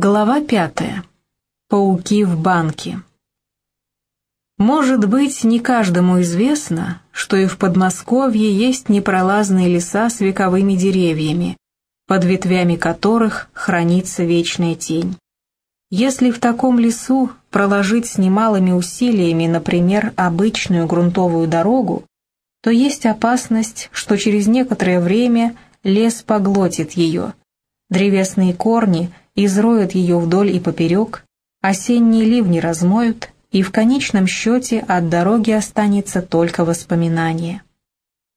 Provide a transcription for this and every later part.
Глава пятая. Пауки в банке. Может быть, не каждому известно, что и в Подмосковье есть непролазные леса с вековыми деревьями, под ветвями которых хранится вечная тень. Если в таком лесу проложить с немалыми усилиями, например, обычную грунтовую дорогу, то есть опасность, что через некоторое время лес поглотит ее. Древесные корни – изроют ее вдоль и поперек, осенние ливни размоют, и в конечном счете от дороги останется только воспоминание.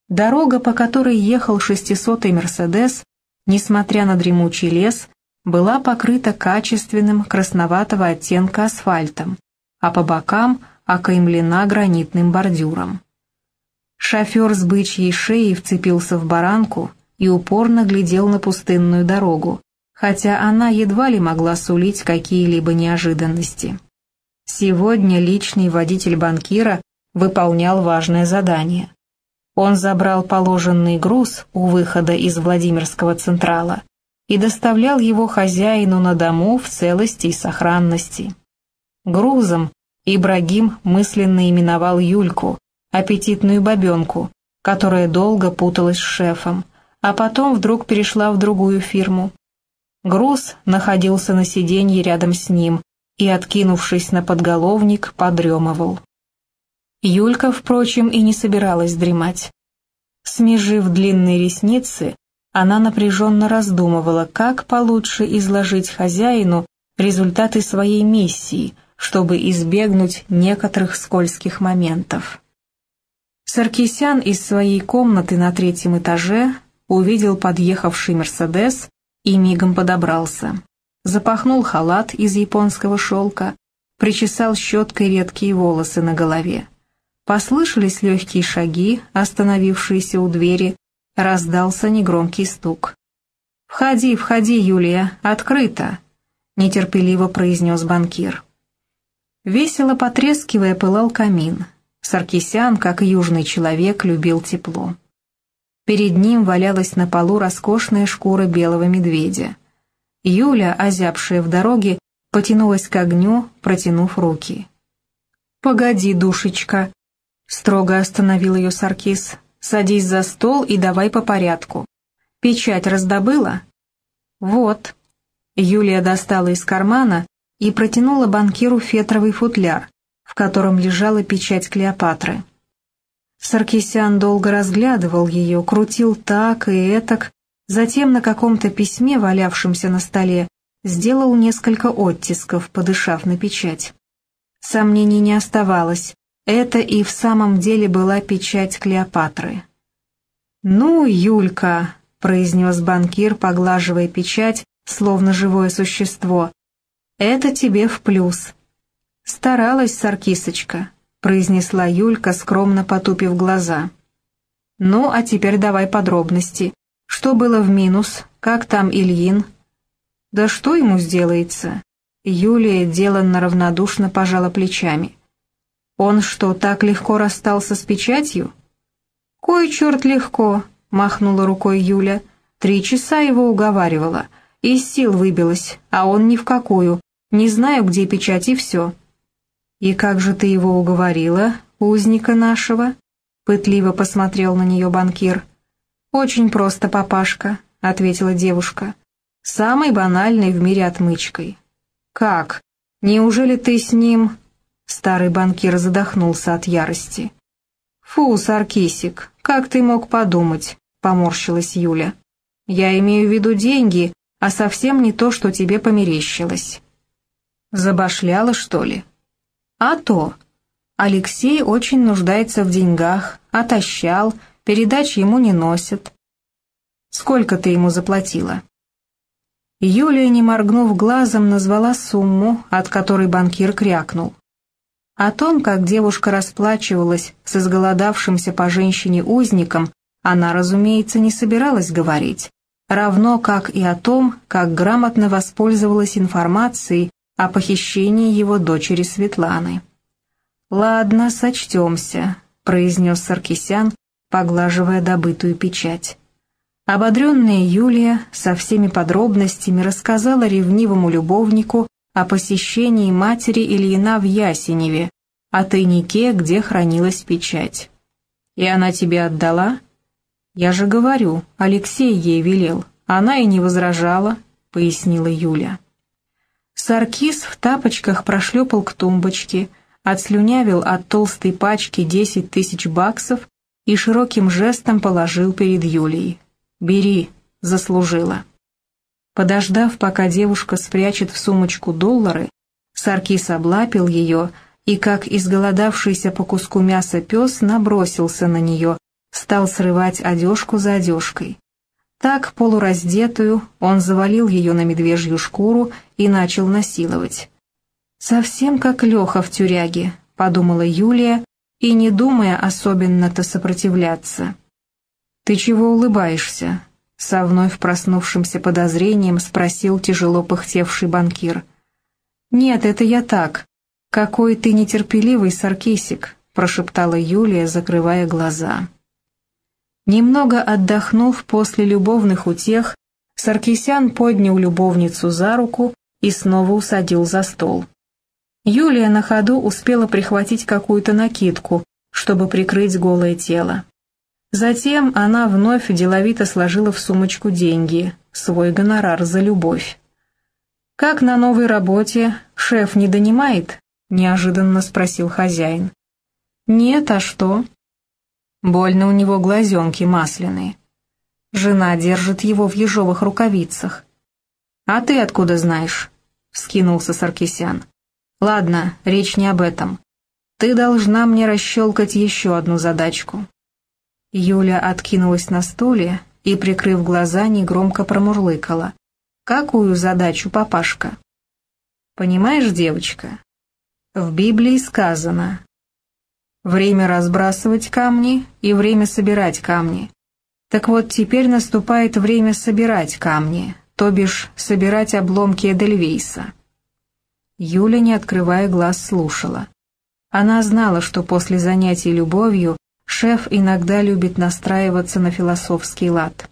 Дорога, по которой ехал шестисотый «Мерседес», несмотря на дремучий лес, была покрыта качественным красноватого оттенка асфальтом, а по бокам окаймлена гранитным бордюром. Шофер с бычьей шеей вцепился в баранку и упорно глядел на пустынную дорогу, хотя она едва ли могла сулить какие-либо неожиданности. Сегодня личный водитель банкира выполнял важное задание. Он забрал положенный груз у выхода из Владимирского Централа и доставлял его хозяину на дому в целости и сохранности. Грузом Ибрагим мысленно именовал Юльку, аппетитную бабенку, которая долго путалась с шефом, а потом вдруг перешла в другую фирму. Груз находился на сиденье рядом с ним и, откинувшись на подголовник, подремывал. Юлька, впрочем, и не собиралась дремать. Смежив длинные ресницы, она напряженно раздумывала, как получше изложить хозяину результаты своей миссии, чтобы избегнуть некоторых скользких моментов. Саркисян из своей комнаты на третьем этаже увидел подъехавший «Мерседес» и мигом подобрался. Запахнул халат из японского шелка, причесал щеткой редкие волосы на голове. Послышались легкие шаги, остановившиеся у двери, раздался негромкий стук. «Входи, входи, Юлия, открыто!» — нетерпеливо произнес банкир. Весело потрескивая, пылал камин. Саркисян, как южный человек, любил тепло. Перед ним валялась на полу роскошная шкура белого медведя. Юля, озябшая в дороге, потянулась к огню, протянув руки. «Погоди, душечка!» — строго остановил ее Саркис. «Садись за стол и давай по порядку. Печать раздобыла?» «Вот». Юлия достала из кармана и протянула банкиру фетровый футляр, в котором лежала печать Клеопатры. Саркисян долго разглядывал ее, крутил так и этак, затем на каком-то письме, валявшемся на столе, сделал несколько оттисков, подышав на печать. Сомнений не оставалось, это и в самом деле была печать Клеопатры. «Ну, Юлька», — произнес банкир, поглаживая печать, словно живое существо, — «это тебе в плюс». Старалась Саркисочка, произнесла Юлька, скромно потупив глаза. «Ну, а теперь давай подробности. Что было в минус? Как там Ильин?» «Да что ему сделается?» Юлия деланно равнодушно пожала плечами. «Он что, так легко расстался с печатью?» «Кой черт легко!» — махнула рукой Юля. «Три часа его уговаривала. Из сил выбилась, а он ни в какую. Не знаю, где печать и все». «И как же ты его уговорила, узника нашего?» — пытливо посмотрел на нее банкир. «Очень просто, папашка», — ответила девушка. «Самой банальной в мире отмычкой». «Как? Неужели ты с ним...» Старый банкир задохнулся от ярости. «Фу, Саркисик, как ты мог подумать?» — поморщилась Юля. «Я имею в виду деньги, а совсем не то, что тебе померещилось». «Забашляла, что ли?» А то. Алексей очень нуждается в деньгах, отощал, передач ему не носят. Сколько ты ему заплатила? Юлия, не моргнув глазом, назвала сумму, от которой банкир крякнул. О том, как девушка расплачивалась с изголодавшимся по женщине узником, она, разумеется, не собиралась говорить, равно как и о том, как грамотно воспользовалась информацией о похищении его дочери Светланы. «Ладно, сочтемся», — произнес Саркисян, поглаживая добытую печать. Ободренная Юлия со всеми подробностями рассказала ревнивому любовнику о посещении матери Ильина в Ясеневе, о тайнике, где хранилась печать. «И она тебе отдала?» «Я же говорю, Алексей ей велел. Она и не возражала», — пояснила Юля. Саркис в тапочках прошлепал к тумбочке, отслюнявил от толстой пачки десять тысяч баксов и широким жестом положил перед Юлей. «Бери, заслужила». Подождав, пока девушка спрячет в сумочку доллары, Саркис облапил ее и, как изголодавшийся по куску мяса пес, набросился на нее, стал срывать одежку за одежкой. Так, полураздетую, он завалил ее на медвежью шкуру и начал насиловать. «Совсем как Леха в тюряге», — подумала Юлия, и не думая особенно-то сопротивляться. «Ты чего улыбаешься?» — со вновь проснувшимся подозрением спросил тяжело пыхтевший банкир. «Нет, это я так. Какой ты нетерпеливый, Саркисик», — прошептала Юлия, закрывая глаза. Немного отдохнув после любовных утех, Саркисян поднял любовницу за руку и снова усадил за стол. Юлия на ходу успела прихватить какую-то накидку, чтобы прикрыть голое тело. Затем она вновь деловито сложила в сумочку деньги, свой гонорар за любовь. «Как на новой работе? Шеф не донимает?» — неожиданно спросил хозяин. «Нет, а что?» Больно у него глазенки масляные. Жена держит его в ежовых рукавицах. «А ты откуда знаешь?» — вскинулся Саркисян. «Ладно, речь не об этом. Ты должна мне расщелкать еще одну задачку». Юля откинулась на стуле и, прикрыв глаза, негромко промурлыкала. «Какую задачу, папашка?» «Понимаешь, девочка, в Библии сказано, Время разбрасывать камни и время собирать камни. Так вот, теперь наступает время собирать камни, то бишь собирать обломки Эдельвейса. Юля, не открывая глаз, слушала. Она знала, что после занятий любовью шеф иногда любит настраиваться на философский лад.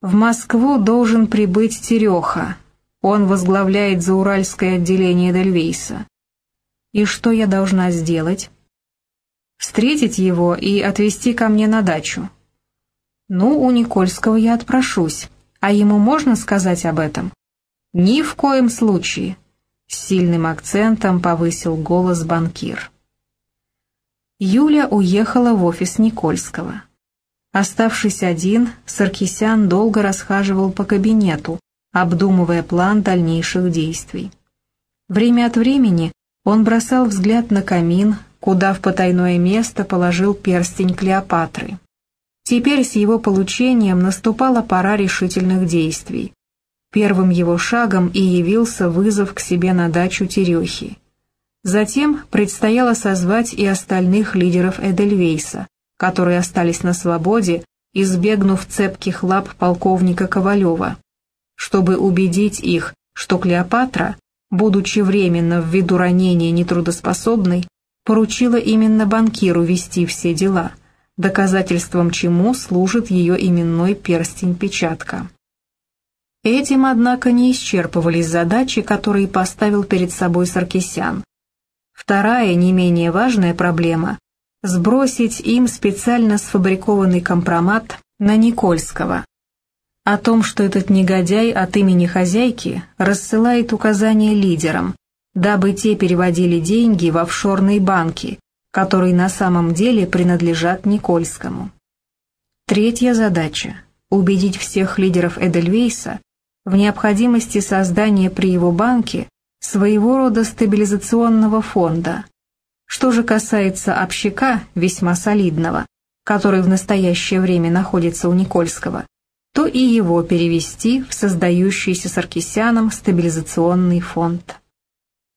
В Москву должен прибыть Тереха. Он возглавляет зауральское отделение Эдельвейса. И что я должна сделать? Встретить его и отвезти ко мне на дачу. Ну, у Никольского я отпрошусь, а ему можно сказать об этом? Ни в коем случае, с сильным акцентом повысил голос банкир. Юля уехала в офис Никольского. Оставшись один, Саркисян долго расхаживал по кабинету, обдумывая план дальнейших действий. Время от времени он бросал взгляд на камин, куда в потайное место положил перстень Клеопатры. Теперь с его получением наступала пора решительных действий. Первым его шагом и явился вызов к себе на дачу Терехи. Затем предстояло созвать и остальных лидеров Эдельвейса, которые остались на свободе, избегнув цепких лап полковника Ковалева, чтобы убедить их, что Клеопатра, будучи временно ввиду ранения нетрудоспособной, поручила именно банкиру вести все дела, доказательством чему служит ее именной перстень-печатка. Этим, однако, не исчерпывались задачи, которые поставил перед собой Саркисян. Вторая, не менее важная проблема – сбросить им специально сфабрикованный компромат на Никольского. О том, что этот негодяй от имени хозяйки рассылает указания лидерам, дабы те переводили деньги в офшорные банки, которые на самом деле принадлежат Никольскому. Третья задача – убедить всех лидеров Эдельвейса в необходимости создания при его банке своего рода стабилизационного фонда. Что же касается общака, весьма солидного, который в настоящее время находится у Никольского, то и его перевести в создающийся Саркисяном стабилизационный фонд.